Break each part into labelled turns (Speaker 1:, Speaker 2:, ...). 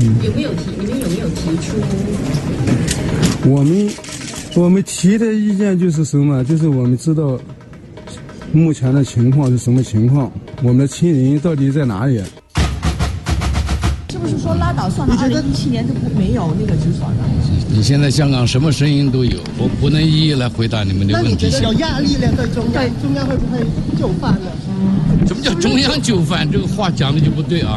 Speaker 1: 有
Speaker 2: 没
Speaker 3: 有提？你们有没有提出？
Speaker 2: 我们我们提的意见就是什么？就是我们知道目前的情况是什么情况？我们的亲人到底在哪里？
Speaker 4: 是不是说拉倒算了。二零一七年就没有那个直爽了？
Speaker 5: 你现在香港什么声音都有，我不能一一来回答你们的问题。
Speaker 4: 那你觉得有压力了？对中央，中央会不会就范了？
Speaker 5: 什么叫中央就
Speaker 6: 范？这个话讲的就
Speaker 4: 不对啊。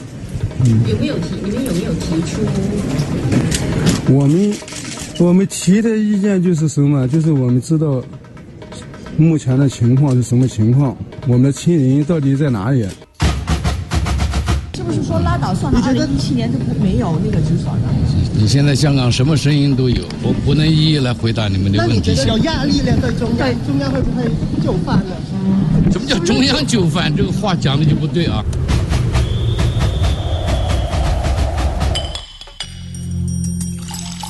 Speaker 7: 有
Speaker 2: 没
Speaker 3: 有提？你们有没有提出？
Speaker 2: 我们我们提的意见就是什么？就是我们知道目前的情况是什么情况？我们的亲人到底在哪里？
Speaker 8: 是不是说拉倒算了，二零一七年就没有那个直爽了。
Speaker 9: 你现在香港什么声音都有，我不能一一来回答你们的
Speaker 4: 问题。那你
Speaker 10: 觉得
Speaker 5: 有
Speaker 10: 压力
Speaker 5: 了？在
Speaker 11: 中
Speaker 12: 央，中央会不会就
Speaker 13: 范了？什么叫中
Speaker 14: 央就范？这个话讲的
Speaker 5: 就不对啊。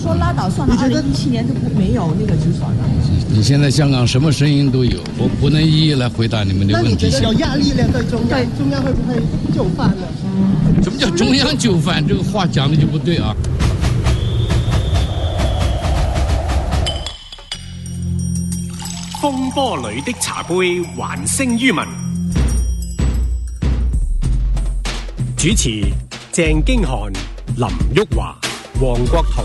Speaker 5: 说拉倒算了，二零一七年都没有那个举手了。
Speaker 9: 你现在香港什么声音都有，我不能一一来回答你们的问题。
Speaker 15: 那你觉得叫压力？两个中央，中央会不会就范了？
Speaker 9: 什么叫中央就范？这个话讲的就不对啊！
Speaker 16: 风波里的茶杯，还声于民。主
Speaker 17: 持：
Speaker 18: 郑京涵、林旭华、黄国
Speaker 5: 桐。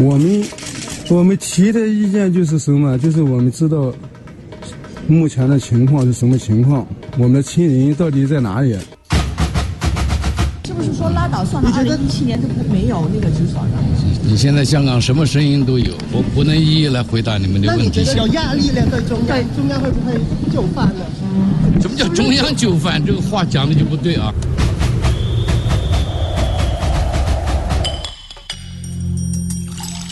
Speaker 18: 我
Speaker 3: 们
Speaker 2: 我们提的意见就是什么？就是我们知道目前的情况是什么情况？我们的亲人到底在哪里？
Speaker 4: 这不是说拉倒算了。二零一七年都没有那个举措的。
Speaker 5: 你现在香港什么声音都有，我不能一一来回答你们的问题。
Speaker 15: 那你觉得有压力了？在中央，中央会不会就范了？
Speaker 5: 什么叫中央就范？这个话讲的就不对啊。